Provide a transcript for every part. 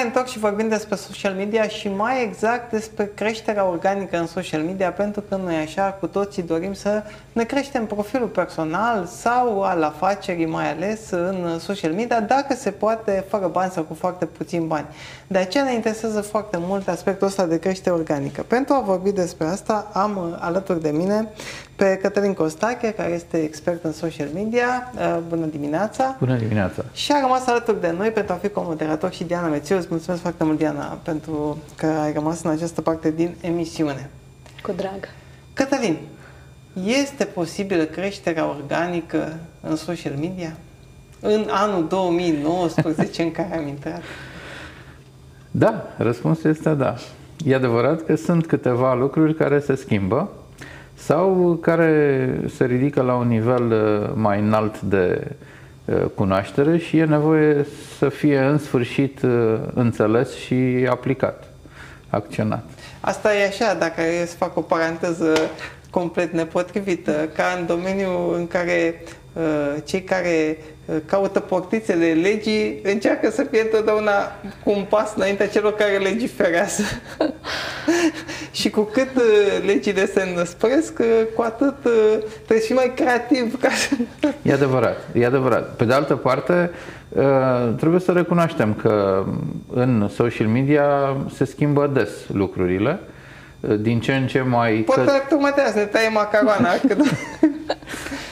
Ne-am întors și vorbim despre social media și mai exact despre creșterea organică în social media, pentru că noi așa cu toții dorim să ne creștem profilul personal sau al afacerii, mai ales în social media, dacă se poate, fără bani sau cu foarte puțin bani. De aceea ne interesează foarte mult aspectul ăsta de creștere organică. Pentru a vorbi despre asta, am alături de mine pe Cătălin Costache, care este expert în social media. Uh, bună dimineața! Bună dimineața! Și a rămas alături de noi pentru a fi comoderator și Diana Mețiu. Îți mulțumesc foarte mult, Diana, pentru că ai rămas în această parte din emisiune. Cu drag! Cătălin, este posibilă creșterea organică în social media? În anul 2019 în care am intrat? Da, răspunsul este da. E adevărat că sunt câteva lucruri care se schimbă sau care se ridică la un nivel uh, mai înalt de uh, cunoaștere și e nevoie să fie în sfârșit uh, înțeles și aplicat, acționat. Asta e așa, dacă e să fac o paranteză complet nepotrivită, ca în domeniul în care cei care caută portițele legii, încearcă să fie întotdeauna cu un pas înaintea celor care legiferează. și cu cât uh, legile se înăspresc, uh, cu atât uh, trebuie să fii mai creativ. Ca să... E adevărat, e adevărat. Pe de altă parte, trebuie să recunoaștem că în social media se schimbă des lucrurile din ce în ce mai... Poate că... tocmai de ne taie macaroana. că...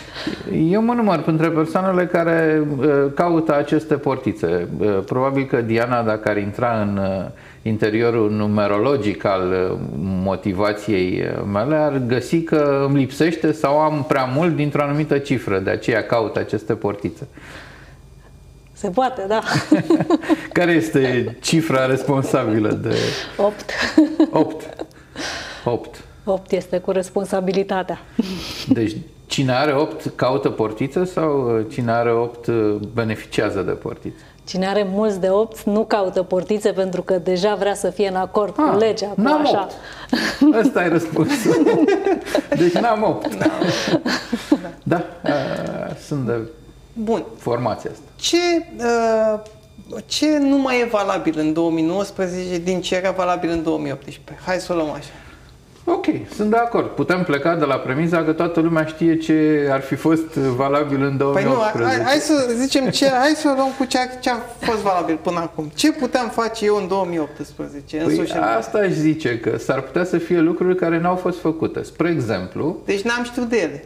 Eu mă număr între persoanele care uh, caută aceste portițe. Uh, probabil că Diana, dacă ar intra în uh, interiorul numerologic al motivației mele, ar găsi că îmi lipsește sau am prea mult dintr-o anumită cifră, de aceea caut aceste portițe. Se poate, da. Care este cifra responsabilă de... 8. 8. 8. 8 este cu responsabilitatea. Deci Cine are 8 caută portiță sau uh, cine are 8 uh, beneficiază de portiță? Cine are mulți de 8 nu caută portițe pentru că deja vrea să fie în acord ah, cu legea. Cu n-am așa. 8. Ăsta e răspunsul. Deci n-am 8. Da, da uh, sunt de Bun. formația asta. Ce, uh, ce nu mai e valabil în 2019 din ce era valabil în 2018? Hai să o luăm așa. Ok, sunt de acord. Putem pleca de la premiza că toată lumea știe ce ar fi fost valabil în 2018. Păi nu, hai, hai să zicem ce, hai să luăm cu ce a, ce a fost valabil până acum. Ce puteam face eu în 2018 păi în social asta aș zice că s-ar putea să fie lucruri care n-au fost făcute. Spre exemplu... Deci n-am știut de ele.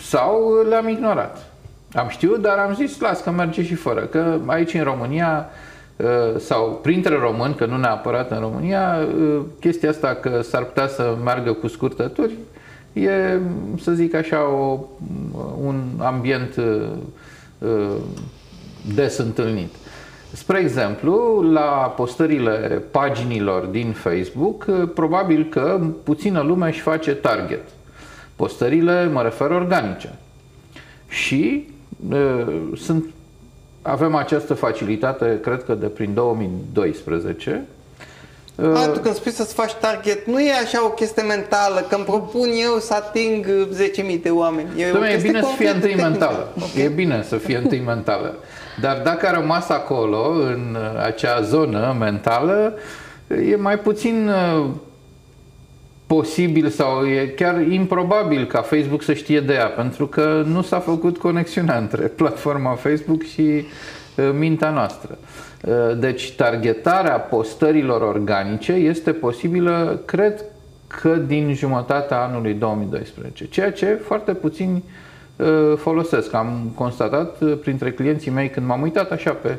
Sau le-am ignorat. Am știut, dar am zis, las că merge și fără. Că aici în România Uh, sau printre români, că nu neapărat în România, uh, chestia asta că s-ar putea să meargă cu scurtături e, să zic așa, o, un ambient uh, des întâlnit. Spre exemplu, la postările paginilor din Facebook, probabil că puțină lume își face target. Postările, mă refer, organice. Și uh, sunt avem această facilitate, cred că de prin 2012. A, tu când spui să-ți faci target, nu e așa o chestie mentală, că îmi propun eu să ating 10.000 de oameni. E, Dom'le, e bine să fie întâi mentală. Okay. E bine să fie întâi mentală. Dar dacă a rămas acolo, în acea zonă mentală, e mai puțin posibil sau e chiar improbabil ca Facebook să știe de ea, pentru că nu s-a făcut conexiunea între platforma Facebook și uh, mintea noastră. Uh, deci targetarea postărilor organice este posibilă, cred că din jumătatea anului 2012, ceea ce foarte puțini uh, folosesc. Am constatat printre clienții mei când m-am uitat așa pe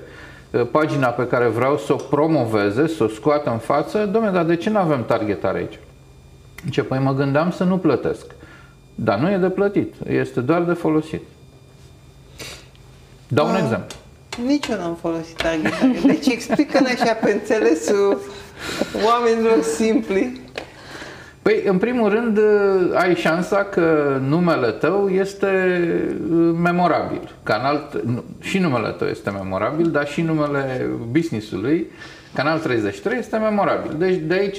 pagina pe care vreau să o promoveze, să o scoată în față, domnule, dar de ce nu avem targetare aici? Ce păi mă gândeam să nu plătesc. Dar nu e de plătit, este doar de folosit. Dau un exemplu. Nici eu n-am folosit targetare. Deci explică-ne așa pe înțelesul oamenilor simpli. Păi, în primul rând, ai șansa că numele tău este uh, memorabil. Canal, și numele tău este memorabil, dar și numele businessului, Canal 33, este memorabil. Deci, de aici,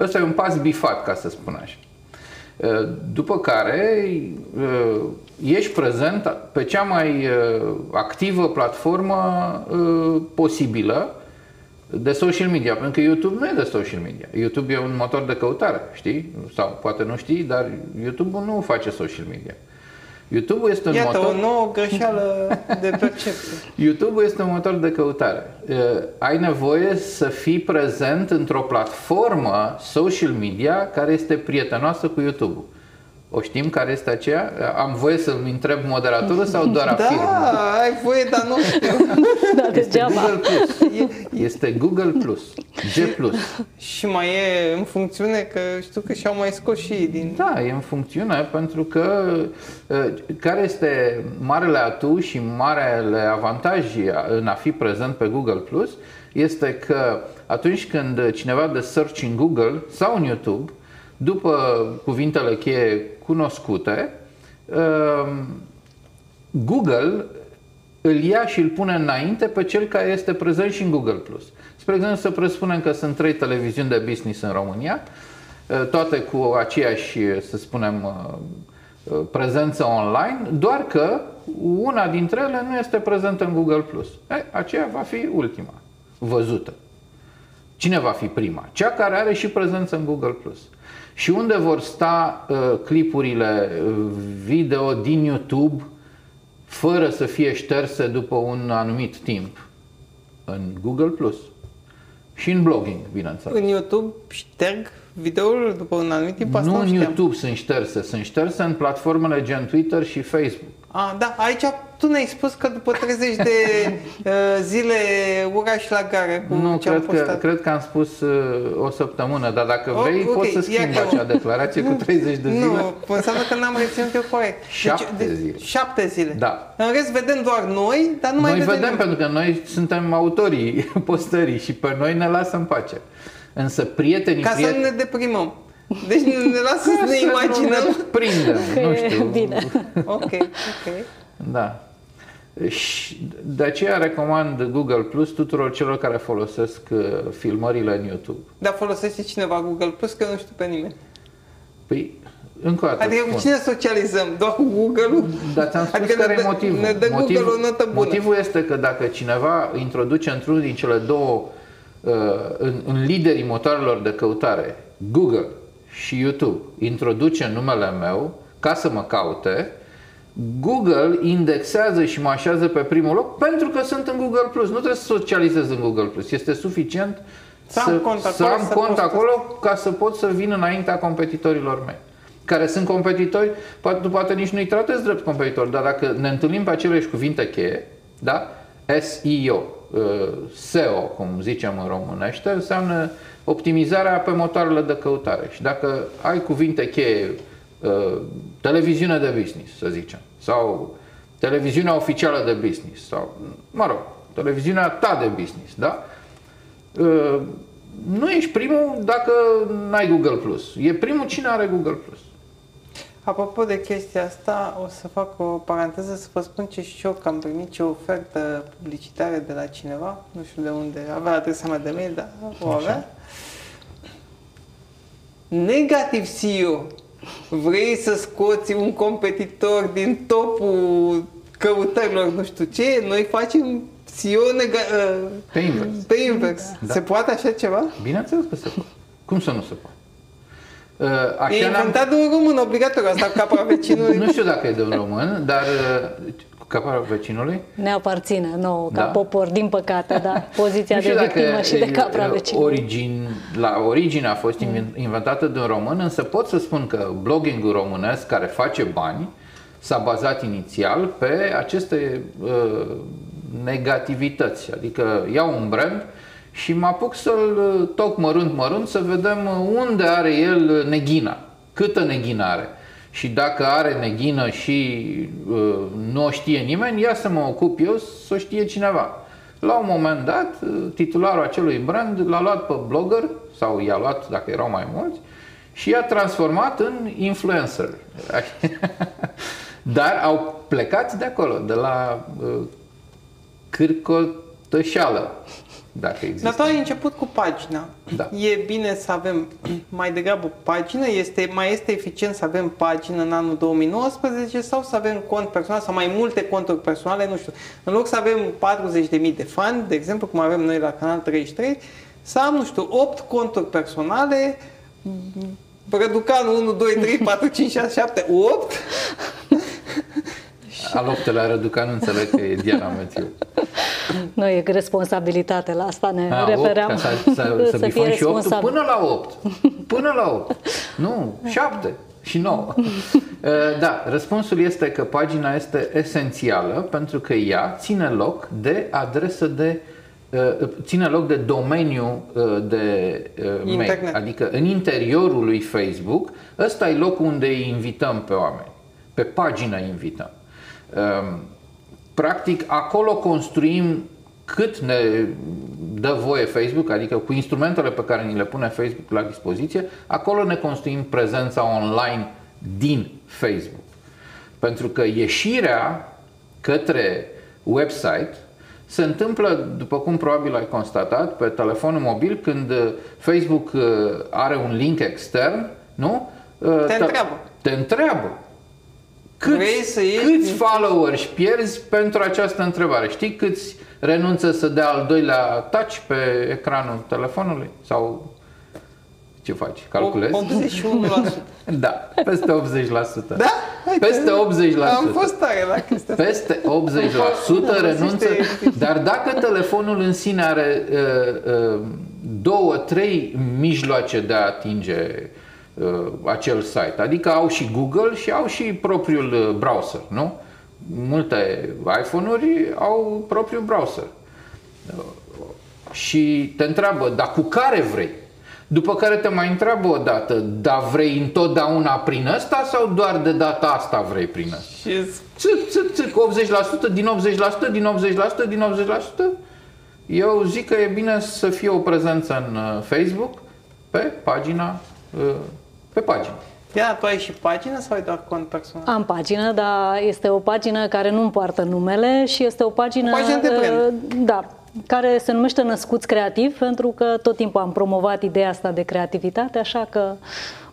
Ăsta e un pas bifat, ca să spun așa. Uh, după care uh, ești prezent pe cea mai uh, activă platformă posibilă de social media, pentru că YouTube nu e de social media. YouTube e un motor de căutare, știi? Sau poate nu știi, dar YouTube nu face social media. YouTube este un Iată, motor... o nouă greșeală de percepție. YouTube este un motor de căutare. Uh, ai nevoie să fii prezent într-o platformă social media care este prietenoasă cu YouTube-ul. O știm care este aceea? Am voie să-l întreb moderatorul sau doar afirm? Da, ai voie, dar nu știu. Da, Este degeaba. Google Plus. Este Google Plus. G Plus. Și mai e în funcțiune că știu că și-au mai scos și ei din... Da, e în funcțiune pentru că uh, care este marele atu și marele avantaj în a fi prezent pe Google Plus este că atunci când cineva dă search în Google sau în YouTube, după cuvintele cheie cunoscute, uh, Google îl ia și îl pune înainte pe cel care este prezent și în Google+. Plus. Spre exemplu, să presupunem că sunt trei televiziuni de business în România, uh, toate cu aceeași, să spunem, uh, uh, prezență online, doar că una dintre ele nu este prezentă în Google+. Plus. E, aceea va fi ultima, văzută. Cine va fi prima? Cea care are și prezență în Google+. Plus. Și unde vor sta uh, clipurile uh, video din YouTube fără să fie șterse după un anumit timp? În Google+. Plus. Și în blogging, bineînțeles. În YouTube șterg videoul după un anumit timp, asta Nu nu în știam. YouTube sunt șterse, sunt șterse în platformele gen Twitter și Facebook. A, da, aici tu ne-ai spus că după 30 de uh, zile ura și la gară cu Nu, ce am cred că, postat. cred că am spus uh, o săptămână, dar dacă O, vrei ok, poți să ia schimbi că- acea declarație cu 30 de zile. Nu, înseamnă că n-am reținut eu corect. Șapte zile. Șapte zile. Da. În rest vedem doar noi, dar nu mai Noi vedem vedem nimeni. pentru că noi suntem autorii postării și pe noi ne lasă în pace. Însă prietenii Ca să prieteni, nu ne deprimăm. Deci ne lasă să ne să nu imaginăm. ne prindem, nu știu. Bine. Ok, ok. Da. Și de aceea recomand Google Plus tuturor celor care folosesc uh, filmările în YouTube. Dar folosește cineva Google Plus că nu știu pe nimeni. Păi, încă o dată Adică cu spun. cine socializăm? Doar cu Google-ul? Dar ți-am spus Adică care ne e dă- motivul. ne dă Google o notă bună. Motivul este că dacă cineva introduce într-unul din cele două uh, în, în liderii motoarelor de căutare, Google și YouTube, introduce numele meu ca să mă caute, Google indexează și mă așează pe primul loc pentru că sunt în Google Plus. Nu trebuie să socializez în Google Plus. Este suficient Să am cont să acolo, am să cont postez. acolo ca să pot să vin înaintea competitorilor mei. Care sunt competitori, poate, poate nici nu-i tratez drept competitori, dar dacă ne întâlnim pe aceleași cuvinte cheie, da? SEO, uh, SEO, cum zicem în românește, înseamnă optimizarea pe motoarele de căutare. Și dacă ai cuvinte cheie, uh, televiziune de business, să zicem, sau televiziunea oficială de business, sau, mă rog, televiziunea ta de business, da? Uh, nu ești primul dacă n-ai Google+. Plus. E primul cine are Google+. Plus. Apropo de chestia asta, o să fac o paranteză să vă spun ce și eu că am primit ce ofertă publicitară de la cineva, nu știu de unde, avea adresa mea de mail, dar o avea. Negativ CEO. Vrei să scoți un competitor din topul căutărilor, nu știu ce, noi facem CEO nega- uh, Pe invers. pe invers. Da. Se poate așa ceva? Bineînțeles că se poate. Cum să nu se poate? Uh, E Așa n-am, inventat de un român obligatoriu asta cu capra vecinului. nu știu dacă e de un român, dar uh, capara vecinului. Ne aparține nouă, ca Da. popor, din păcate, da. Poziția Nu știu de dacă victimă și de e, capra uh, vecinului. origin, la origine a fost inven- inventată de un român, însă pot să spun că bloggingul românesc care face bani s-a bazat inițial pe aceste uh, negativități. Adică iau un brand și mă apuc să-l uh, toc mărunt mărunt să vedem uh, unde are el neghina, câtă neghină are. Și dacă are neghină și uh, nu o știe nimeni, ia să mă ocup eu să o știe cineva. La un moment dat, uh, titularul acelui brand l-a luat pe blogger, sau i-a luat dacă erau mai mulți, și i-a transformat în influencer. Dar au plecat de acolo, de la uh, cârcotășeală. Dacă există. Dar tu ai început cu pagina. Da. E bine să avem mai degrabă pagină? Este, mai este eficient să avem pagină în anul 2019 sau să avem cont personal sau mai multe conturi personale? Nu știu. În loc să avem 40.000 de fani, de exemplu, cum avem noi la Canal 33, să am, nu știu, 8 conturi personale, Răducanu 1, 2, 3, 4, 5, 6, 7, 8 Al optelea Răducan, nu înțeleg că e Diana Mețiu. Nu e responsabilitate la asta, ne A, refeream. 8, ca să, să, să fie bifăm și 8 responsabil. până la 8. Până la 8. Nu, 7 și 9. Da, răspunsul este că pagina este esențială pentru că ea ține loc de adresă de uh, ține loc de domeniu uh, de uh, mail. Internet. Adică în interiorul lui Facebook, ăsta e locul unde îi invităm pe oameni. Pe pagina îi invităm. Um, Practic, acolo construim cât ne dă voie Facebook, adică cu instrumentele pe care ni le pune Facebook la dispoziție, acolo ne construim prezența online din Facebook. Pentru că ieșirea către website se întâmplă, după cum probabil ai constatat, pe telefonul mobil, când uh, Facebook uh, are un link extern, nu? Uh, Te întreabă. Te întreabă. Câți, Vrei să ieși câți din- followers pierzi pentru această întrebare? Știi câți renunță să dea al doilea touch pe ecranul telefonului? Sau ce faci? Calculezi? 81%. Da, peste 80%. Da? Hai că Peste 80%. Am fost tare la chestia asta. Peste 80% renunță, Ziște- dar dacă telefonul în sine are uh, uh, două, trei mijloace de a atinge uh, acel site, adică au și Google și au și propriul uh, browser, nu? Multe iPhone-uri au propriul browser. Și te întreabă, dar cu care vrei? După care te mai întreabă o dată, dar vrei întotdeauna prin ăsta sau doar de data asta vrei prin ăsta? Și Țic, țic, țic, 80% din 80% din 80% din 80%. Eu zic că e bine să fie o prezență în uh, Facebook pe pagina uh, pe pagină. Ia, tu ai și pagină sau ai doar cont personal? Am pagină, dar este o pagină care nu împoartă numele și este o pagină, O pagină de brand. uh, da, care se numește Născuți Creativ, pentru că tot timpul am promovat ideea asta de creativitate, așa că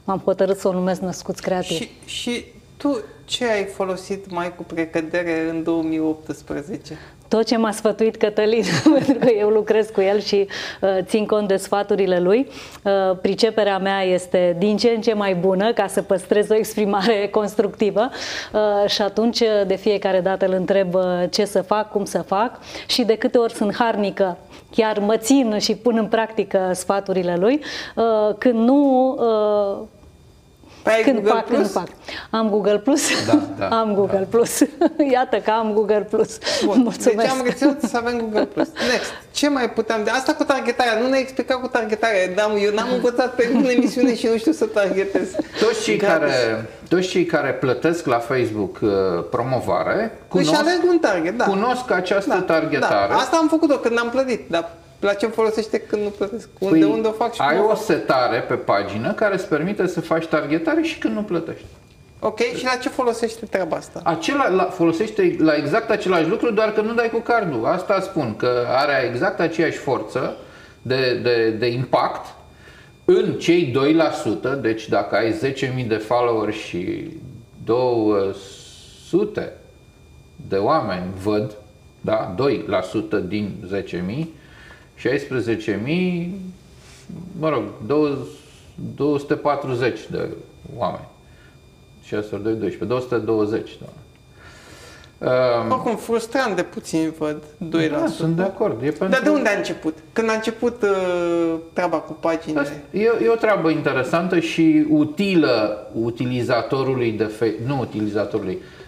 m-am hotărât să o numesc Născuți Creativ. Și, și tu ce ai folosit mai cu precădere în 2018? Tot ce m-a sfătuit Cătălin, pentru că eu lucrez cu el și uh, țin cont de sfaturile lui, uh, priceperea mea este din ce în ce mai bună ca să păstrez o exprimare constructivă. Uh, și atunci uh, de fiecare dată îl întreb uh, ce să fac, cum să fac. Și de câte ori sunt harnică, chiar mă țin și pun în practică sfaturile lui, uh, când nu... Uh, Păi ai când Google fac, când Plus? fac. Am Google Plus. Da, da, am Google Plus. Iată că am Google Plus. Bun. Mulțumesc. Deci am reținut să avem Google Plus. Next. Ce mai puteam de asta cu targetarea? Nu ne-ai explicat cu targetarea. Da, eu n-am învățat pe în emisiune și nu știu să targetez. Toți cei, Gratis. care, toți cei care plătesc la Facebook uh, promovare Își cunosc, aleg un target, da. cunosc această da, targetare. Da. Asta am făcut-o când am plătit, dar la ce folosește când nu plătesc? Unde, Păi, unde o fac și ai cum o o fac? setare pe pagină care îți permite să faci targetare și când nu plătești. Ok, și la ce folosește treaba asta? Acela, la, folosește la exact același lucru, doar că nu dai cu cardul. Asta spun, că are exact aceeași forță de, de, de impact în cei 2%, deci dacă ai 10.000 de followers și 200 de oameni văd, da, 2% din 10.000, 16.000, mă rog, 20, 240 de oameni. 6 ori 2, 12, 220, da. Um, Oricum, frustrant de puțin văd 2%. da, sunt de acord. E pentru... Dar de unde a început? Când a început uh, treaba cu paginile? Asta E, e o treabă interesantă și utilă utilizatorului de Facebook, nu utilizatorului, uh,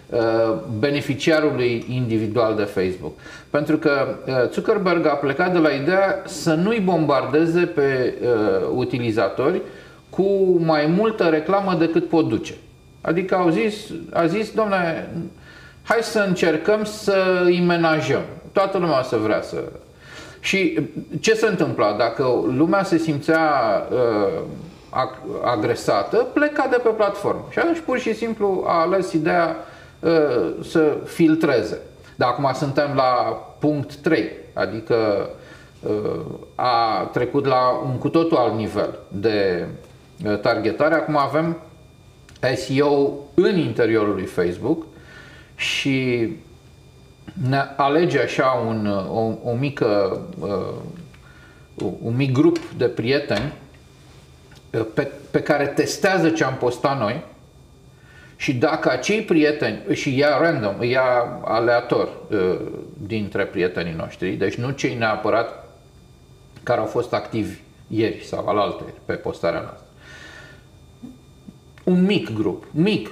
beneficiarului individual de Facebook. Pentru că uh, Zuckerberg a plecat de la ideea să nu-i bombardeze pe uh, utilizatori cu mai multă reclamă decât pot duce. Adică au zis, a zis, domnule, hai să încercăm să îi menajăm. Toată lumea să vrea să și ce se întâmpla? Dacă lumea se simțea uh, ag- agresată, pleca de pe platformă. Și atunci pur și simplu a ales ideea uh, să filtreze. Dar acum suntem la punct 3, adică a trecut la un cu totul alt nivel de targetare. Acum avem SEO în interiorul lui Facebook și ne alege așa un, o, o mică, un mic grup de prieteni pe, pe care testează ce am postat noi și dacă acei prieteni, și ia random, ia aleator dintre prietenii noștri, deci nu cei neapărat care au fost activi ieri sau alaltă pe postarea noastră. Un mic grup, mic,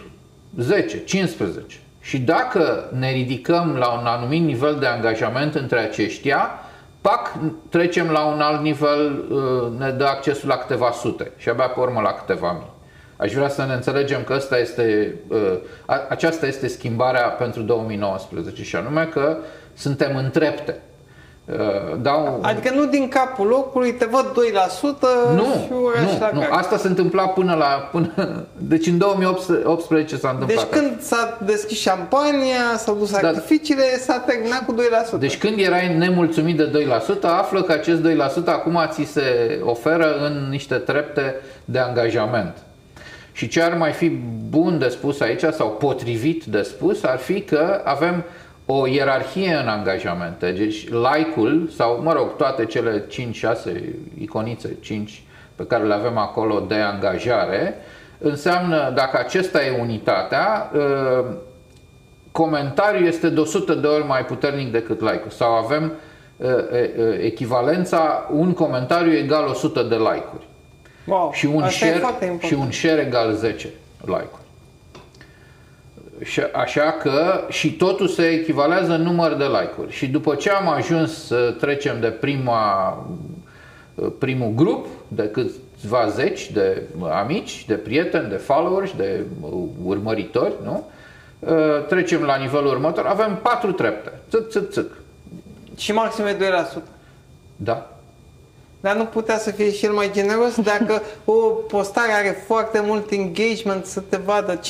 10, 15. Și dacă ne ridicăm la un anumit nivel de angajament între aceștia, pac, trecem la un alt nivel, uh, ne dă accesul la câteva sute și abia pe urmă la câteva mii. Aș vrea să ne înțelegem că asta este, uh, aceasta este schimbarea pentru 2019 și anume că suntem în trepte. Uh, dau... Adică nu din capul locului, te văd 2% nu, și nu, nu, asta se întâmpla până la... Până, deci în 2018 s-a întâmplat Deci când s-a deschis șampania, s-au dus da. artificiile, s-a terminat cu 2%. Deci când erai nemulțumit de 2%, află că acest 2% acum ți se oferă în niște trepte de angajament. Și ce ar mai fi bun de spus aici sau potrivit de spus ar fi că avem o ierarhie în angajamente. Deci like-ul sau, mă rog, toate cele 5-6 iconițe, 5 pe care le avem acolo de angajare, înseamnă, dacă acesta e unitatea, ă, comentariul este de 100 de ori mai puternic decât like-ul. Sau avem ă, ă, echivalența, un comentariu egal 100 de like-uri. Wow, și, un share, și un share egal 10 like-uri. Așa că și totul se echivalează în număr de like-uri. Și după ce am ajuns să trecem de prima, primul grup, de câțiva zeci de amici, de prieteni, de followers, de urmăritori, nu? Trecem la nivelul următor, avem patru trepte. Țâc, țâc, țâc. Și maxim e 2%. Da. Dar nu putea să fie și el mai generos dacă o postare are foarte mult engagement să te vadă 50%?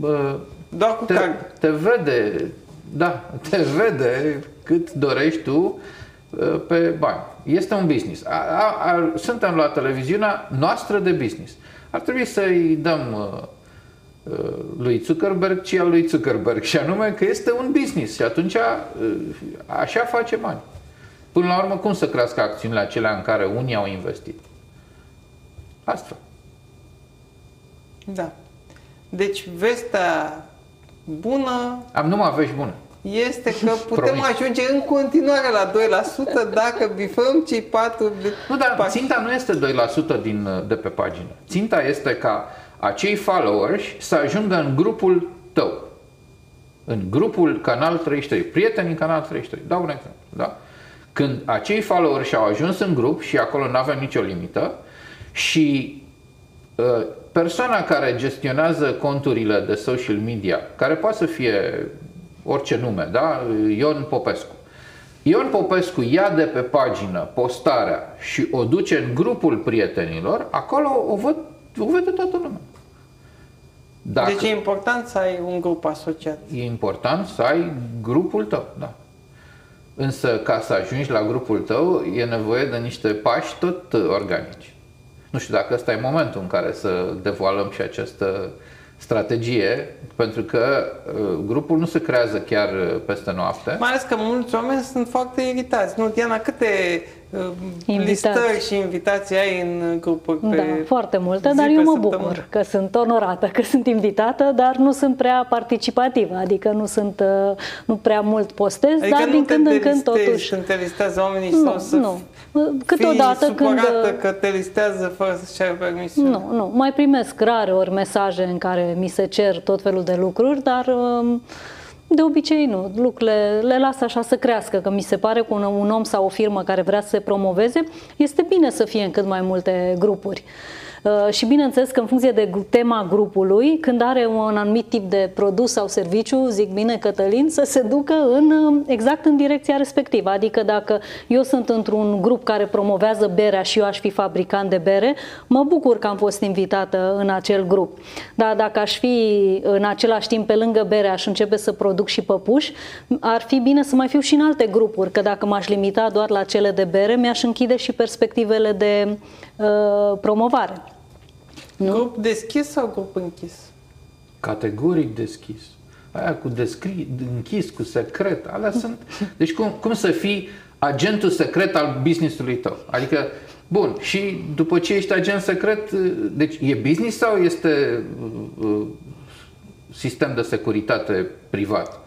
Păi, doar cu te, card. Te vede, da, te vede cât dorești tu pe bani. Este un business. A, a, a, suntem la televiziunea noastră de business. Ar trebui să-i dăm uh, lui Zuckerberg ci al lui Zuckerberg și anume că este un business și atunci uh, așa face bani. Până la urmă, cum să crească acțiunile acelea în care unii au investit? Astfel. Da. Deci vestea bună... Am numai vești bune. Este că putem Promis. ajunge în continuare la 2% dacă bifăm cei 4 Nu, dar ținta nu este 2% din, de pe pagină. Ținta este ca acei followers să ajungă în grupul tău. În grupul Canal 33, prietenii Canal 33. Dau un exemplu. Da? Când acei followers și-au ajuns în grup și acolo nu avem nicio limită și uh, persoana care gestionează conturile de social media, care poate să fie orice nume, da? Ion Popescu. Ion Popescu ia de pe pagină postarea și o duce în grupul prietenilor, acolo o, văd, o vede toată lumea. Dacă deci e important să ai un grup asociat. E important să ai grupul tău, da. Însă ca să ajungi la grupul tău e nevoie de niște pași tot organici. Nu știu dacă ăsta e momentul în care să devoalăm și această strategie, pentru că uh, grupul nu se creează chiar uh, peste noapte. Mai ales că mulți oameni sunt foarte iritați. Nu, Diana, câte uh, Invitați. listări și invitații ai în grupuri pe Da, foarte multe, dar eu mă bucur că sunt onorată, că sunt invitată, dar nu sunt prea participativă, adică nu sunt nu prea mult postez, adică dar din când în când totuși. Când te listează oamenii nu, sau să nu. Câteodată fii când că te listează fără să-și ceară permisiune. Nu, nu, mai primesc rare ori mesaje în care mi se cer tot felul de lucruri, dar um, de obicei nu, lucrurile le las așa să crească, că mi se pare că un, un om sau o firmă care vrea să se promoveze, este bine să fie în cât mai multe grupuri. Uh, și bineînțeles că în funcție de tema grupului, când are un anumit tip de produs sau serviciu, zic bine Cătălin, să se ducă în, uh, exact în direcția respectivă. Adică dacă eu sunt într-un grup care promovează berea și eu aș fi fabricant de bere, mă bucur că am fost invitată în acel grup. Dar dacă aș fi în același timp pe lângă bere, aș începe să produc și păpuși, ar fi bine să mai fiu și în alte grupuri, că dacă m-aș limita doar la cele de bere, mi-aș închide și perspectivele de uh, promovare. Nu? Grup deschis sau grup închis? Categoric deschis. Aia cu descri, închis, cu secret, alea sunt... Deci cum, cum să fii agentul secret al businessului tău? Adică, bun, și după ce ești agent secret, deci e business sau este uh, uh sistem de securitate privat?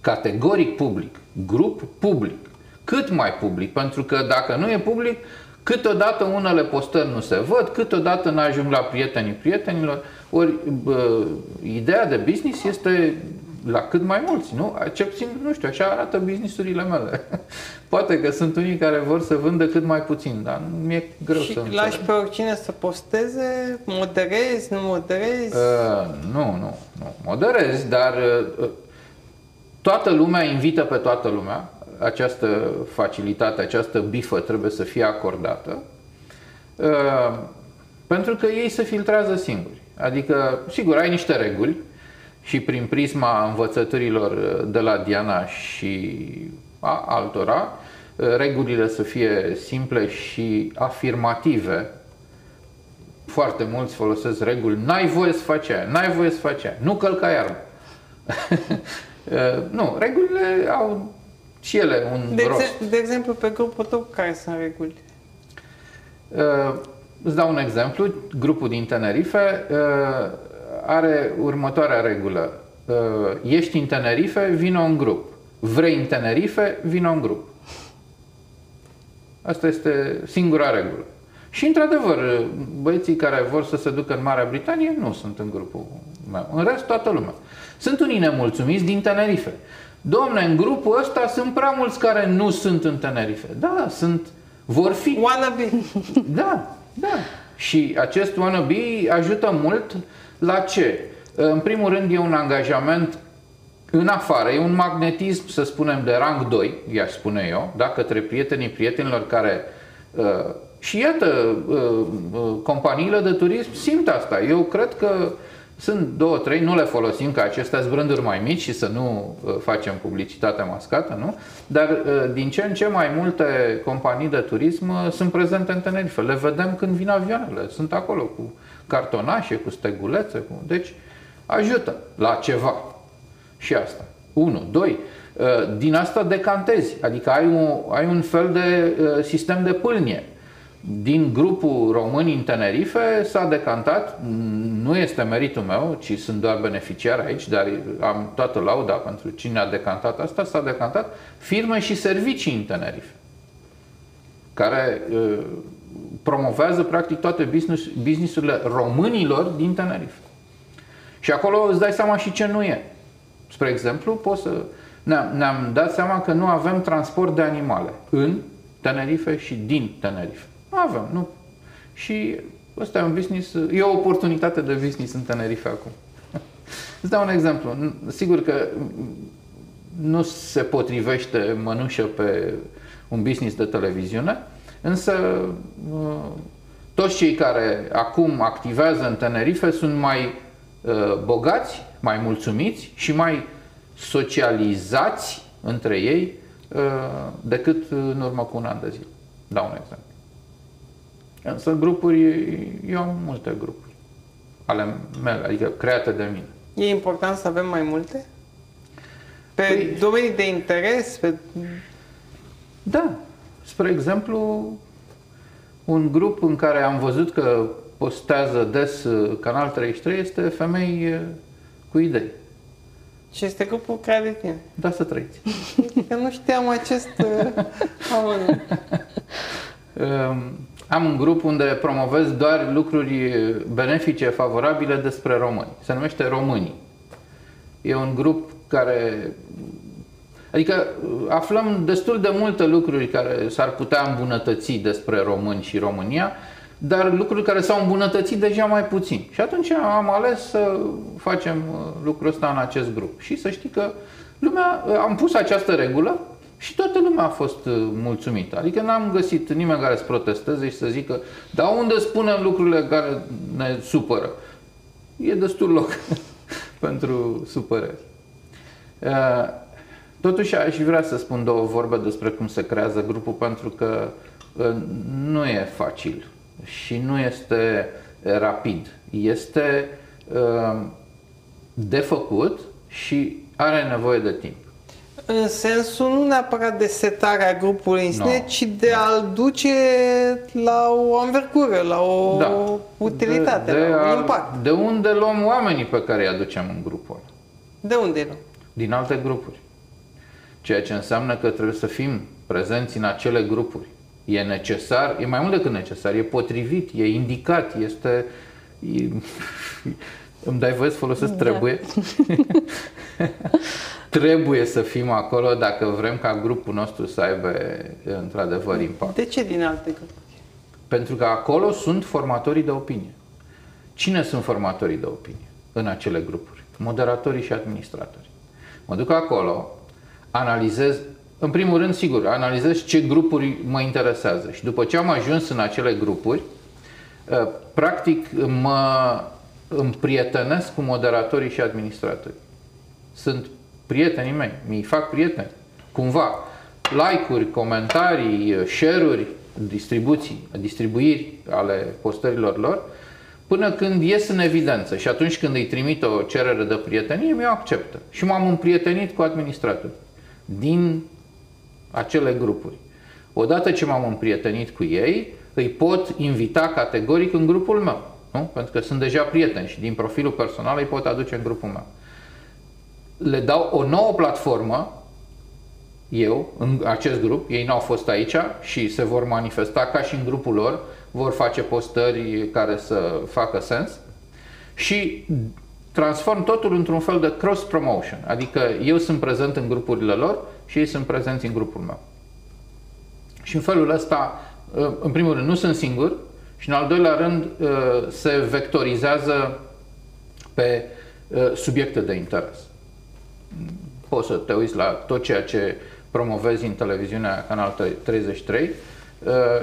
Categoric public, grup public, cât mai public, pentru că dacă nu e public, Câteodată unele postări nu se văd, câteodată nu ajung la prietenii prietenilor. Ori bă, ideea de business este la cât mai mulți, nu? Ce puțin, nu știu, așa arată businessurile mele. Poate că sunt unii care vor să vândă cât mai puțin, dar mi-e greu și să Și lași pe oricine să posteze? Moderezi, nu moderezi? Uh, nu, nu, nu. Moderezi, dar uh, toată lumea invită pe toată lumea această facilitate, această bifă trebuie să fie acordată, uh, pentru că ei se filtrează singuri. Adică, sigur, ai niște reguli și prin prisma învățăturilor de la Diana și a altora, uh, regulile să fie simple și afirmative. Foarte mulți folosesc reguli, n-ai voie să faci aia, n-ai voie să faci aia, nu călca iarbă. Uh, nu, regulile au și ele un de, rost. Exe- de exemplu, pe grupul tău, care sunt reguli? Uh, îți dau un exemplu. Grupul din Tenerife uh, are următoarea regulă. Uh, ești în Tenerife, vină în grup. Vrei în Tenerife, vină în grup. Asta este singura regulă. Și, într-adevăr, băieții care vor să se ducă în Marea Britanie nu sunt în grupul meu. În rest, toată lumea. Sunt unii nemulțumiți din Tenerife. Domne, în grupul ăsta sunt prea mulți care nu sunt în Tenerife. Da, sunt, vor fi. Wannabe. Da, da. Și acest wannabe ajută mult la ce? În primul rând e un angajament în afară, e un magnetism, să spunem, de rang 2, i-aș spune eu, da, către prietenii prietenilor care uh, și iată, uh, uh, companiile de turism simt asta. Eu cred că uh, sunt două, trei, nu le folosim ca acestea zbrânduri mai mici și să nu uh, facem publicitate mascată, nu? Dar uh, din ce în ce mai multe companii de turism uh, sunt prezente în Tenerife. Le vedem când vin avioanele. Sunt acolo cu cartonașe, cu stegulețe. Cu... Deci ajută la ceva. Și asta. Unu. Doi. Din asta decantezi. Adică ai un, ai un fel de sistem de pâlnie din grupul români în Tenerife s-a decantat, nu este meritul meu, ci sunt doar beneficiar aici, dar am toată lauda pentru cine a decantat asta, s-a decantat firme și servicii în Tenerife, care uh, promovează practic toate business, businessurile românilor din Tenerife. Și acolo îți dai seama și ce nu e. Spre exemplu, poți să... Ne-am, ne-am dat seama că nu avem transport de animale în Tenerife și din Tenerife. Nu avem, nu. Și ăsta e un business, e o oportunitate de business în Tenerife acum. Îți dau un exemplu. Sigur că nu se potrivește mănușă pe un business de televiziune, însă uh, toți cei care acum activează în Tenerife sunt mai uh, bogați, mai mulțumiți și mai socializați între ei uh, decât în urmă cu un an de zile. Dau un exemplu. Însă grupuri, eu am multe grupuri ale mele, adică create de mine. E important să avem mai multe? Pe păi, domenii de interes? Pe... Da. Spre exemplu, un grup în care am văzut că postează des Canal 33 este Femei cu idei. Și este grupul creat de tine. Da, să trăiți. Că nu știam acest Am un grup unde promovez doar lucruri benefice, favorabile despre români. Se numește Românii. E un grup care... Adică aflăm destul de multe lucruri care s-ar putea îmbunătăți despre români și România, dar lucruri care s-au îmbunătățit deja mai puțin. Și atunci am ales să facem uh, lucrul ăsta în acest grup. Și să știi că lumea, uh, am pus această regulă și toată lumea a fost uh, mulțumită. Adică n-am găsit nimeni care să protesteze și să zică, dar unde spunem lucrurile care ne supără? E destul loc pentru supărări. Totuși aș vrea să spun două vorbe despre cum se creează grupul, pentru că nu e facil și nu este rapid. Este de făcut și are nevoie de timp. În sensul nu neapărat de setarea grupului în sine, no. ci de a-l duce la o anvergură, la o da. utilitate, de, de la un impact. De unde luăm oamenii pe care îi aducem în grupul ăla? De unde luăm? Din alte grupuri. Ceea ce înseamnă că trebuie să fim prezenți în acele grupuri. E necesar, e mai mult decât necesar, e potrivit, e indicat, este... E, îmi dai voie să folosesc da. trebuie? trebuie să fim acolo dacă vrem ca grupul nostru să aibă într-adevăr impact. De ce din alte grupuri? Pentru că acolo sunt formatorii de opinie. Cine sunt formatorii de opinie în acele grupuri? Moderatorii și administratorii. Mă duc acolo, analizez, în primul rând, sigur, analizez ce grupuri mă interesează și după ce am ajuns în acele grupuri, ă, practic mă împrietenesc cu moderatorii și administratorii. Sunt prietenii mei, mi fac prieteni, cumva. Like-uri, comentarii, share-uri, distribuții, distribuiri ale postărilor lor, până când ies în evidență și atunci când îi trimit o cerere de prietenie, mi-o acceptă. Și m-am împrietenit cu administratorul din acele grupuri. Odată ce m-am împrietenit cu ei, îi pot invita categoric în grupul meu. Nu? Pentru că sunt deja prieteni și din profilul personal îi pot aduce în grupul meu. Le dau o nouă platformă, eu, în acest grup, ei n-au fost aici și se vor manifesta ca și în grupul lor, vor face postări care să facă sens și transform totul într-un fel de cross promotion, adică eu sunt prezent în grupurile lor și ei sunt prezenți în grupul meu. Și în felul ăsta, ă, în primul rând, nu sunt singur și în al doilea rând ă, se vectorizează pe ă, subiecte de interes. Poți să te uiți la tot ceea ce promovezi în televiziunea Canal 33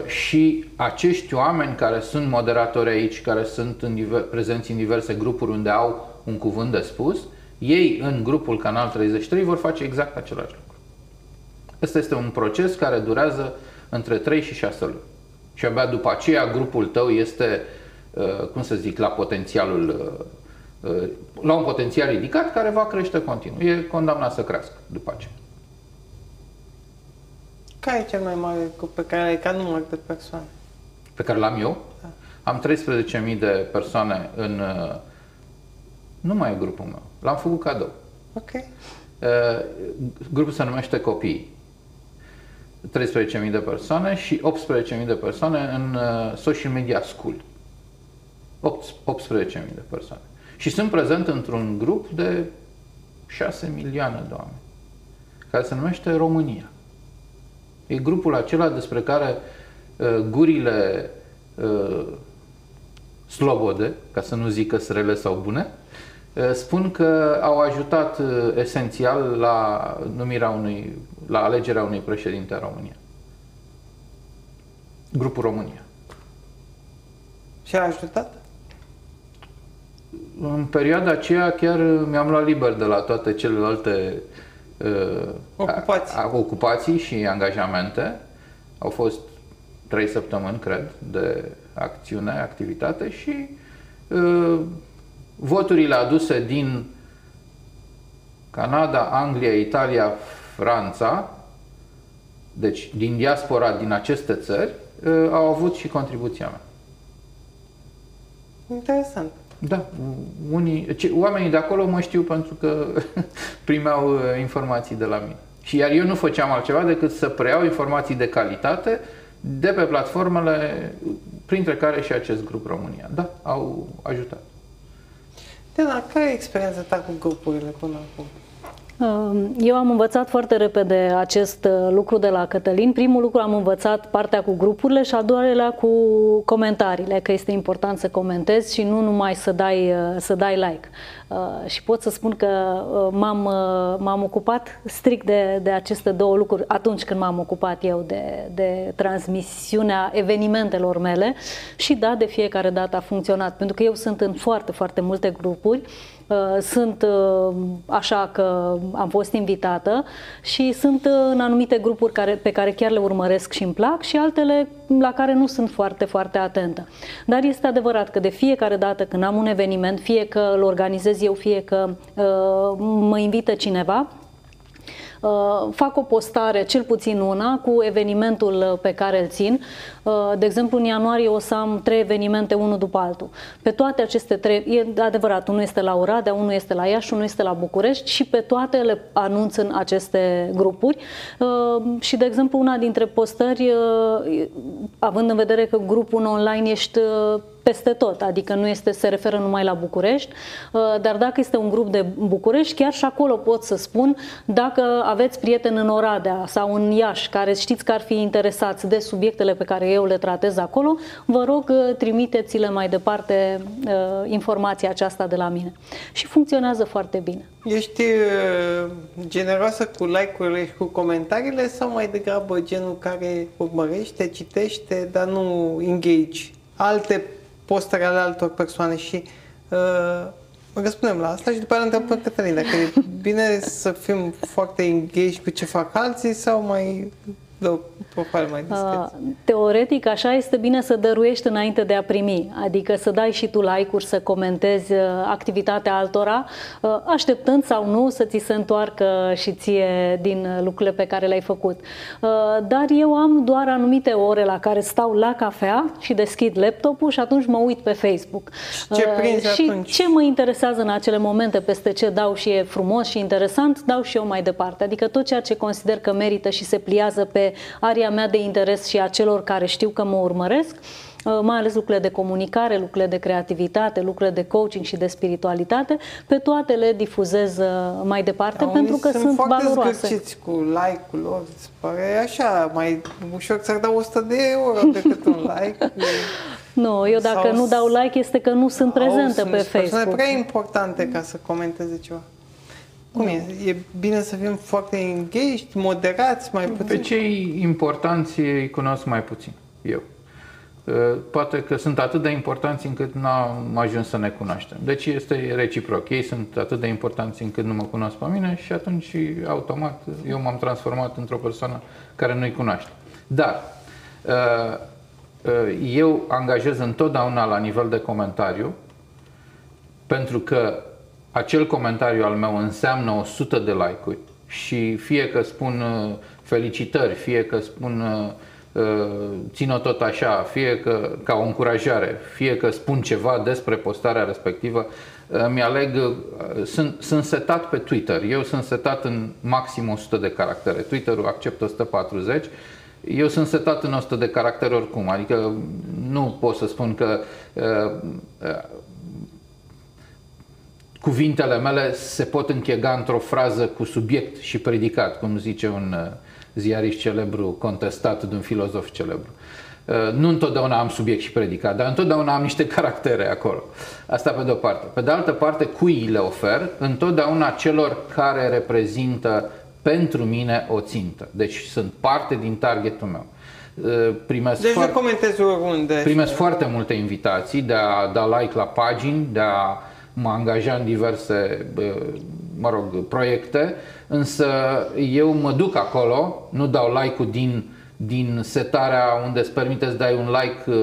și acești oameni care sunt moderatori aici, care sunt în diver, prezenți în diverse grupuri unde au un cuvânt de spus, ei în grupul Canal 33 vor face exact același lucru. Ăsta este un proces care durează între 3 și 6 luni. Și abia după aceea grupul tău este, uh, cum să zic, la potențialul uh, uh, la un potențial ridicat care va crește continuu. E condamnat să crească după aceea. Care e cel mai mare grup pe care ai ca număr de persoane? Pe care l-am eu? Da. Am 13.000 de persoane în nu mai e grupul meu. L-am făcut cadou. Ok. Uh, grupul se numește Copii. 13.000 de persoane și 18.000 de persoane în uh, social media school. 18.000 de persoane. Și sunt prezent într-un grup de 6 milioane de oameni, care se numește România. E grupul acela despre care uh, gurile uh, slobode, ca să nu zic că sunt rele sau bune, Eh, spun că au ajutat eh, esențial la numirea unui, la alegerea unui președinte în România. Grupul România. Și a ajutat? În perioada aceea chiar mi-am luat liber de la toate celelalte uh, ocupații. A, a, ocupații și angajamente. Au fost trei săptămâni, cred, de acțiune, activitate și uh, voturile aduse din Canada, Anglia, Italia, Franța, deci din diaspora din aceste țări, ă, au avut și contribuția mea. Interesant. Da, unii, oamenii de acolo mă știu pentru că primeau ă, informații de la mine. Și iar eu nu făceam altceva decât să preiau informații de calitate de pe platformele, printre care și acest grup România. Da, au ajutat. Diana, care e experiența ta cu grupurile până acum? Eu am învățat foarte repede acest uh, lucru de la Cătălin. Primul lucru am învățat partea cu grupurile și a doilea cu comentariile, că este important să comentezi și nu numai să dai, uh, să dai like. Uh, și pot să spun că m-am, m-am ocupat strict de, de aceste două lucruri atunci când m-am ocupat eu de, de transmisiunea evenimentelor mele și da, de fiecare dată a funcționat, pentru că eu sunt în foarte, foarte multe grupuri Uh, sunt uh, așa că am fost invitată și sunt uh, în anumite grupuri care, pe care chiar le urmăresc și îmi plac și altele la care nu sunt foarte, foarte atentă. Dar este adevărat că de fiecare dată când am un eveniment, fie că îl organizez eu, fie că uh, mă invită cineva, Uh, fac o postare, cel puțin una, cu evenimentul uh, pe care îl țin. Uh, de exemplu, în ianuarie o să am trei evenimente, unul după altul. Pe toate aceste trei, e adevărat, unul este la Oradea, unul este la Iași, unul este la București și pe toate le anunț în aceste grupuri. Și, de exemplu, una dintre postări, având în vedere că grupul online ești peste tot, adică nu este, se referă numai la București, uh, dar dacă este un grup de București, chiar și acolo pot să spun, dacă aveți prieteni în Oradea sau în Iași care știți că ar fi interesați de subiectele pe care eu le tratez acolo, vă rog uh, trimiteți-le mai departe uh, informația aceasta de la mine. Și funcționează foarte bine. Ești generoasă cu like-urile și cu comentariile sau mai degrabă genul care urmărește, citește, dar nu engage alte postări ale altor persoane și uh, răspundem la asta și după aceea întrebăm pe Cătălin dacă e bine să fim foarte engaged cu ce fac alții sau mai dă profil mai discret. Uh, teoretic, așa este bine să dăruiești înainte de a primi, adică să dai și tu like-uri, să comentezi uh, activitatea altora, uh, așteptând sau nu să ți se întoarcă și ție din lucrurile pe care le-ai făcut. Dar eu am doar anumite ore la care stau la cafea și deschid laptopul și atunci mă uit pe Facebook. Ce prinzi și atunci? ce mă interesează în acele momente, peste ce dau și e frumos și interesant, dau și eu mai departe. Adică tot ceea ce consider că merită și se pliază pe aria mea de interes și a celor care știu că mă urmăresc, uh, mai ales lucrurile de comunicare, lucrurile de creativitate, lucrurile de coaching și de spiritualitate, pe toate le difuzez uh, mai departe Dar pentru că sunt, sunt foarte valoroase. cu like-ul lor, îți pare așa, mai ușor ți-ar da 100 de euro decât un like. Nu, eu dacă Sau nu dau like este că nu sunt prezentă pe Facebook. Sunt prea importante ca să comenteze ceva. Cum e? E bine să fim foarte engaged, moderați, mai puțin? Pe cei importanți îi cunosc mai puțin, eu. Uh, poate că sunt atât de importanți încât nu am ajuns să ne cunoaștem. Deci este reciproc. Ei sunt atât de importanți încât nu mă cunosc pe mine și atunci automat eu m-am transformat într-o persoană care nu-i cunoaște. Dar uh, uh, eu angajez întotdeauna la nivel de comentariu pentru că acel comentariu al meu înseamnă 100 de like-uri și fie că spun uh, felicitări, fie că spun uh, uh, țin-o tot așa, fie că ca o încurajare, fie că spun ceva despre postarea respectivă, mi aleg, sunt, sunt setat pe Twitter, eu sunt setat în maxim 100 de caractere, Twitterul acceptă 140, eu sunt setat în 100 de caractere oricum, adică nu pot să spun că cuvintele mele se pot închega într-o frază cu subiect și predicat, cum zice un uh, ziarist celebru contestat de un filozof celebru. Uh, nu întotdeauna am subiect și predicat, dar întotdeauna am niște caractere acolo. Asta pe de-o parte. Pe de altă parte, cui le ofer? Întotdeauna celor care reprezintă pentru mine o țintă. Deci sunt parte din targetul meu. Uh, primesc deci foarte, comentezi oriunde. Primesc foarte multe invitații de a da like la pagini, de a mă angaja în diverse, mă rog, proiecte, însă eu mă duc acolo, nu dau like-ul din, din setarea unde îți permite să dai un like,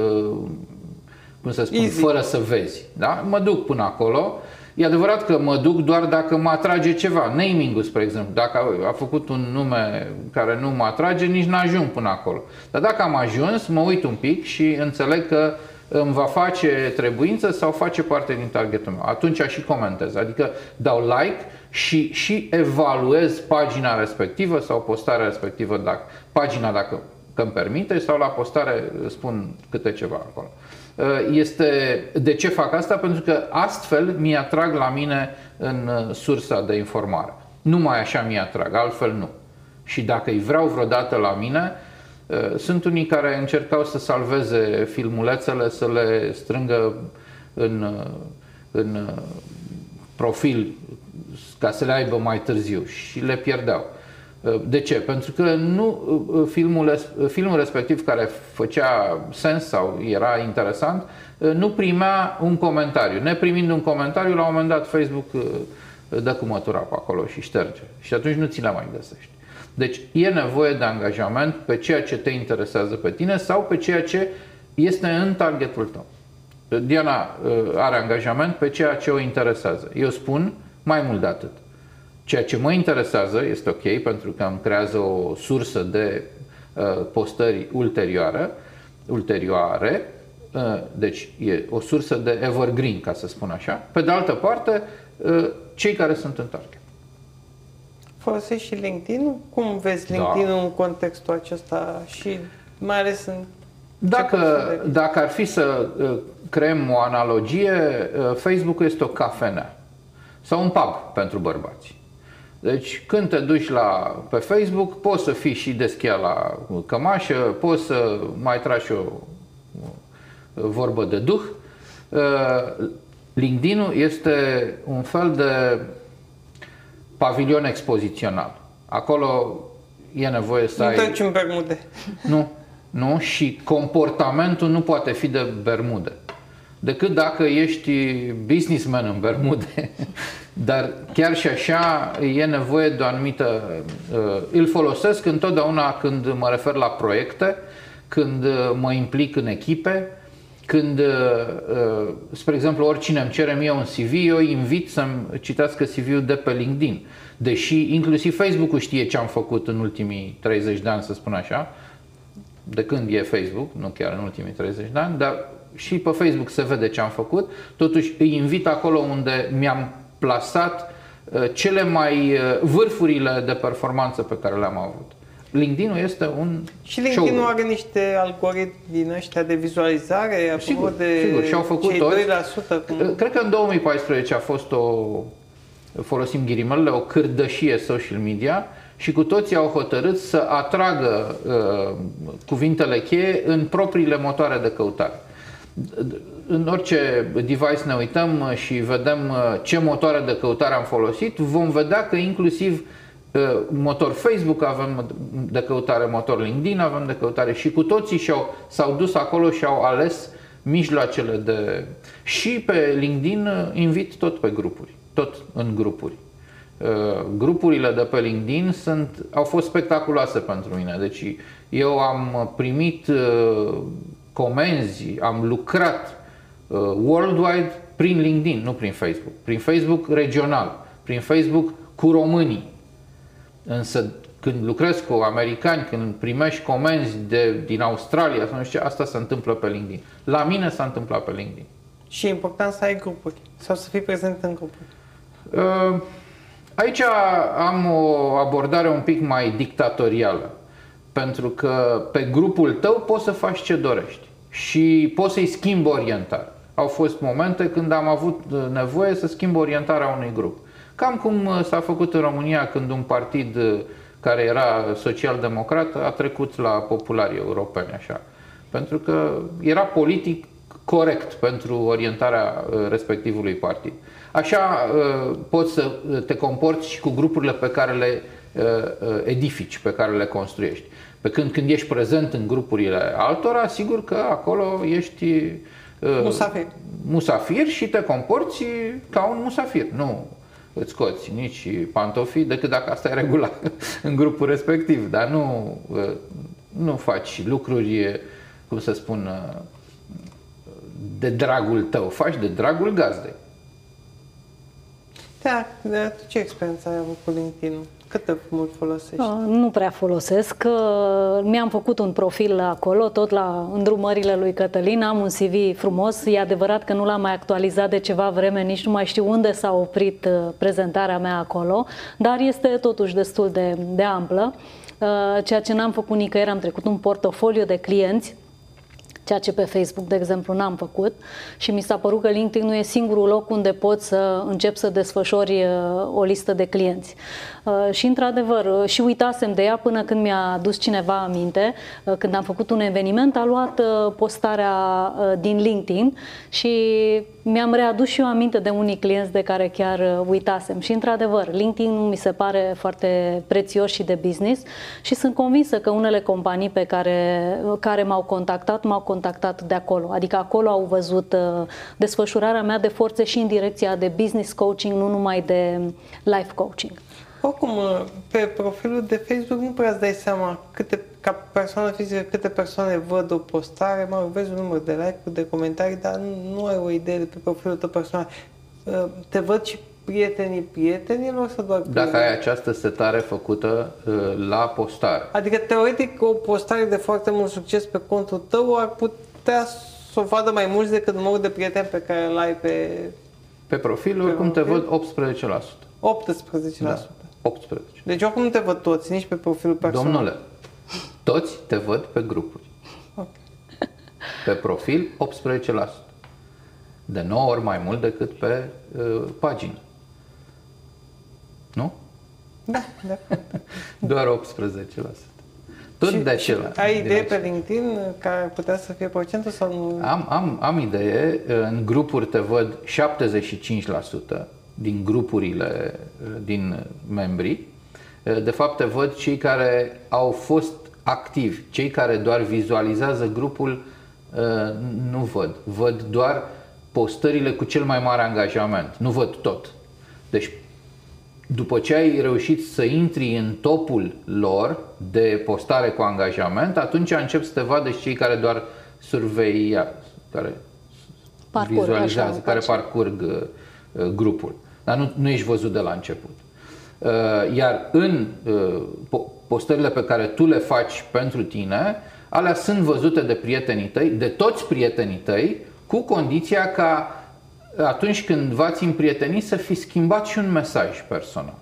cum să spun, Easy. fără să vezi. Da? Mă duc până acolo. E adevărat că mă duc doar dacă mă atrage ceva. Naming-ul, spre exemplu. Dacă a făcut un nume care nu mă atrage, nici n-ajung până acolo. Dar dacă am ajuns, mă uit un pic și înțeleg că îmi va face trebuință sau face parte din targetul meu. Atunci și comentez, adică dau like și, și evaluez pagina respectivă sau postarea respectivă, dacă, pagina dacă că îmi permite sau la postare spun câte ceva acolo. Uh, este, de ce fac asta? Pentru că astfel mi atrag la mine în uh, sursa de informare. Numai așa mi atrag, altfel nu. Și dacă îi vreau vreodată la mine, uh, sunt unii care încercau să salveze filmulețele, să le strângă în, uh, în profil ca să le aibă mai târziu și le pierdeau. De ce? Pentru că nu, filmul, filmul respectiv care făcea sens sau era interesant nu primea un comentariu. Neprimind un comentariu, la un moment dat Facebook dă cu mătura pe acolo și șterge. Și atunci nu ți le mai găsești. Deci e nevoie de angajament pe ceea ce te interesează pe tine sau pe ceea ce este în targetul tău. Diana are angajament pe ceea ce o interesează. Eu spun mai mult de atât. Ceea ce mă interesează este ok pentru că îmi creează o sursă de uh, postări ulterioare, ulterioare uh, deci e o sursă de evergreen, ca să spun așa. Pe de altă parte, uh, cei care sunt în target. Folosești și LinkedIn? Cum vezi da. LinkedIn da. în contextul acesta și mai ales în dacă, dacă ar fi să creăm o analogie, Facebook este o cafenea sau un pub pentru bărbați. Deci când te duci la, pe Facebook, poți să fii și deschia la cămașă, poți să mai tragi o, o vorbă de duh. Uh, LinkedIn-ul este un fel de pavilion expozițional. Acolo e nevoie să nu ai... Nu treci în bermude. Nu, nu, și comportamentul nu poate fi de bermude decât dacă ești businessman în Bermude. Dar chiar și așa e nevoie de o anumită... Uh, îl folosesc întotdeauna când mă refer la proiecte, când uh, mă implic în echipe, când, uh, spre exemplu, oricine îmi cere mie un CV, eu invit să-mi citească CV-ul de pe LinkedIn. Deși inclusiv Facebook-ul știe ce am făcut în ultimii 30 de ani, să spun așa, de când e Facebook, nu chiar în ultimii 30 de ani, dar și pe Facebook se vede ce am făcut, totuși îi invit acolo unde mi-am plasat uh, cele mai uh, vârfurile de performanță pe care le-am avut. LinkedIn-ul este un Și LinkedIn-ul are niște algoritmi din ăștia de vizualizare, sigur, de sigur. Și au făcut cei 2%. Cum... Cred că în 2014 a fost o, folosim ghirimelele, o cârdășie social media și cu toții au hotărât să atragă uh, cuvintele cheie în propriile motoare de căutare în orice device ne uităm și vedem uh, ce motoare de căutare am folosit, vom vedea că inclusiv uh, motor Facebook avem de căutare, motor LinkedIn avem de căutare și cu toții și-au, s-au dus acolo și au ales mijloacele de... Și pe LinkedIn uh, invit tot pe grupuri, tot în grupuri. Grupurile de pe LinkedIn sunt, au fost spectaculoase pentru mine. Deci eu am primit comenzi, am lucrat uh, worldwide prin LinkedIn, nu prin Facebook. Prin Facebook regional, prin Facebook cu românii. Însă când lucrezi cu americani, când primești comenzi de, din Australia sau nu știu ce, asta se întâmplă pe LinkedIn. La mine s-a întâmplat pe LinkedIn. Și e important să ai grupuri sau să fii prezent în grupuri. Uh, aici am o abordare un pic mai dictatorială. Pentru că pe grupul tău poți să faci ce dorești și poți să-i schimbi orientarea. Au fost momente când am avut uh, nevoie să schimb orientarea unui grup. Cam cum uh, s-a făcut în România când un partid uh, care era social-democrat a trecut la popularii europeni, așa. Pentru că era politic corect pentru orientarea respectivului partid. Așa poți să te comporți și cu grupurile pe care le edifici, pe care le construiești. Pe când când ești prezent în grupurile altora, sigur că acolo ești uh, musafir. musafir și te comporți ca un musafir. Nu îți scoți nici pantofii decât dacă asta e regula în grupul respectiv, dar nu, uh, nu faci lucruri, cum să spun, uh, de dragul tău, faci de dragul gazdei. Da, de ce experiență ai avut cu LinkedIn? Cât de mult folosești? Uh, nu prea folosesc. Uh, mi-am făcut un profil acolo, tot la îndrumările lui Cătălin. Am un CV frumos. E adevărat că nu l-am mai actualizat de ceva vreme, nici nu mai știu unde s-a oprit uh, prezentarea mea acolo, dar este totuși destul de, de amplă. Ceea ce n-am făcut nicăieri, am trecut un portofoliu de clienți ceea ce pe Facebook, de exemplu, n-am făcut și mi s-a părut că LinkedIn nu e singurul loc unde poți să încep să desfășori uh, o listă de clienți. Uh, și, într-adevăr, uh, și uitasem de ea până când mi-a adus cineva aminte, când am făcut un eveniment, a luat postarea din LinkedIn și mi-am readus și eu aminte de unii clienți de care chiar uitasem. Și, într-adevăr, LinkedIn mi se pare foarte prețios și de business și sunt convinsă că unele companii pe care, care m-au contactat, m-au contactat de acolo. Adică acolo au văzut uh, desfășurarea mea de forțe și în direcția de business coaching, nu numai de life coaching. Oricum, uh, pe profilul de Facebook nu prea îți dai seama câte, ca persoană fizică câte persoane văd o postare, mă vezi un număr de like-uri, de comentarii, dar nu, nu ai o idee de pe profilul tău personal. Uh, te văd și prietenii prietenilor sau doar prietenii? Dacă ai această setare făcută uh, la postare. Adică, teoretic, o postare de foarte mult succes pe contul tău ar putea să o vadă mai mulți decât numărul de prieteni pe care îl ai pe... Pe profil, oricum te văd 18%. 18%? Da, 18. Deci oricum nu te văd toți, nici pe profilul personal. Domnule, toți te văd pe grupuri. Okay. Pe profil, 18%. De 9 ori mai mult decât pe uh, pagină. Nu? Da, da. Doar 18%. Tot și, de acela. Ai idee pe LinkedIn care ar putea să fie procentul sau nu? Am, am, am idee. În grupuri te văd 75% din grupurile din membrii. De fapt, te văd cei care au fost activi. Cei care doar vizualizează grupul nu văd. Văd doar postările cu cel mai mare angajament. Nu văd tot. Deci după ce ai reușit să intri în topul lor de postare cu angajament, atunci încep să te vadă și cei care doar surveia, care parcurg, vizualizează, așa, care parcurg uh, grupul. Dar nu, nu ești văzut de la început. Uh, iar în uh, postările pe care tu le faci pentru tine, alea sunt văzute de prietenii tăi, de toți prietenii tăi, cu condiția ca atunci când v-ați împrietenit să fi schimbat și un mesaj personal.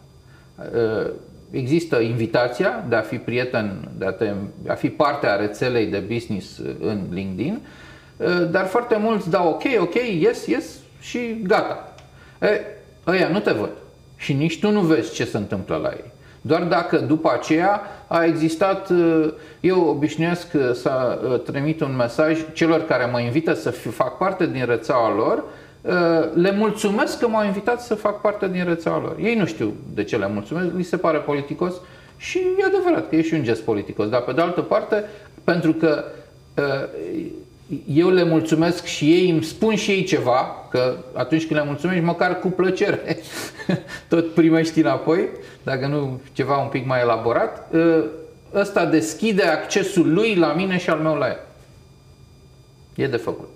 Uh, există invitația de a fi prieten, de a, te, a fi parte a rețelei de business în LinkedIn, uh, dar foarte mulți dau ok, ok, yes, yes și gata. E, ăia nu te văd și nici tu nu vezi ce se întâmplă la ei. Doar dacă după aceea a existat, uh, eu obișnuiesc să trimit un mesaj celor care mă invită să fac parte din rețeaua lor, Uh, le mulțumesc că m-au invitat să fac parte din rețeaua lor. Ei nu știu de ce le mulțumesc, li se pare politicos și e adevărat că e și un gest politicos, dar pe de altă parte, pentru că uh, eu le mulțumesc și ei îmi spun și ei ceva, că atunci când le mulțumești, măcar cu plăcere tot primești înapoi, dacă nu ceva un pic mai elaborat, uh, ăsta deschide accesul lui la mine și al meu la el. E de făcut.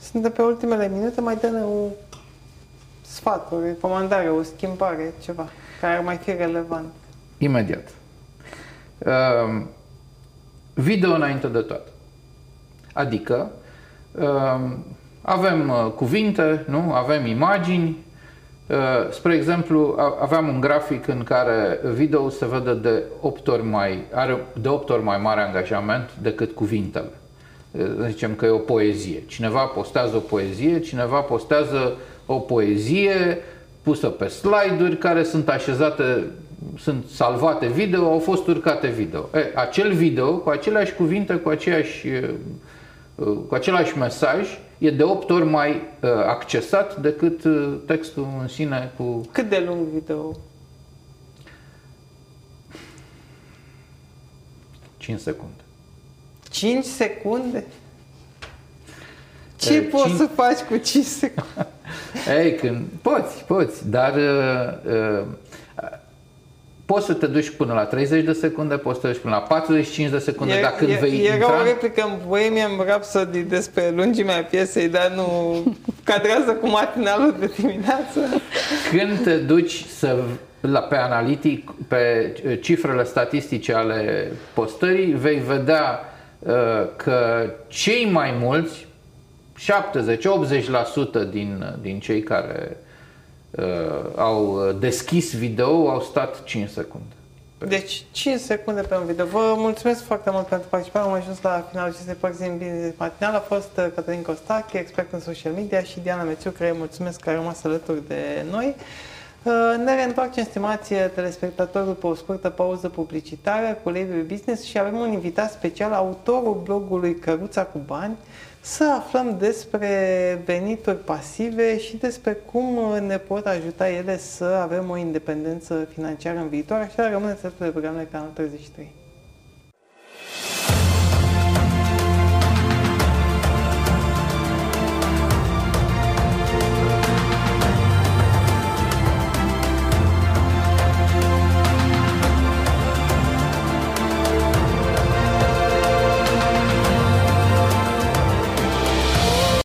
Suntem pe ultimele minute, mai dă-ne o sfat, o recomandare, o schimbare, ceva care ar mai fi relevant. Imediat. Uh, video înainte de toate. Adică uh, avem uh, cuvinte, nu? avem imagini. Uh, spre exemplu, aveam un grafic în care video se vede de 8 ori mai, are de 8 ori mai mare angajament decât cuvintele zicem că e o poezie. Cineva postează o poezie, cineva postează o poezie pusă pe slide-uri care sunt așezate, sunt salvate video, au fost urcate video. E, acel video, cu aceleași cuvinte, cu, aceeași, cu același mesaj, e de 8 ori mai uh, accesat decât uh, textul în sine cu... Cât de lung video? 5 secunde. 5 secunde? Ce 5... poți să faci cu 5 secunde? Ei, când poți, poți, dar uh, uh, poți să te duci până la 30 de secunde, poți să te duci până la 45 de secunde, e, dacă e, vei Era intra... o replică în Bohemian Rhapsody despre lungimea piesei, dar nu cadrează cu matinalul de dimineață. Când te duci să la, pe analitic, pe cifrele statistice ale postării, vei vedea Uh, că cei mai mulți, 70-80% din, din cei care uh, au deschis video au stat 5 secunde. Deci 5 secunde pe un video. Vă mulțumesc foarte mult pentru participare. Am ajuns la finalul acestei părți din Business Matinal. A fost uh, Cătălin Costache, expert în social media și Diana Mețiu, care mulțumesc că a rămas alături de noi. Uh, ne reîntoarcem, stimați telespectatori, după o scurtă pauză publicitară cu Label Business și avem un invitat special, autorul blogului Căruța cu Bani, să aflăm despre venituri pasive și despre cum ne pot ajuta ele să avem o independență financiară în viitor. Așa rămâneți alături de programele Canal 33.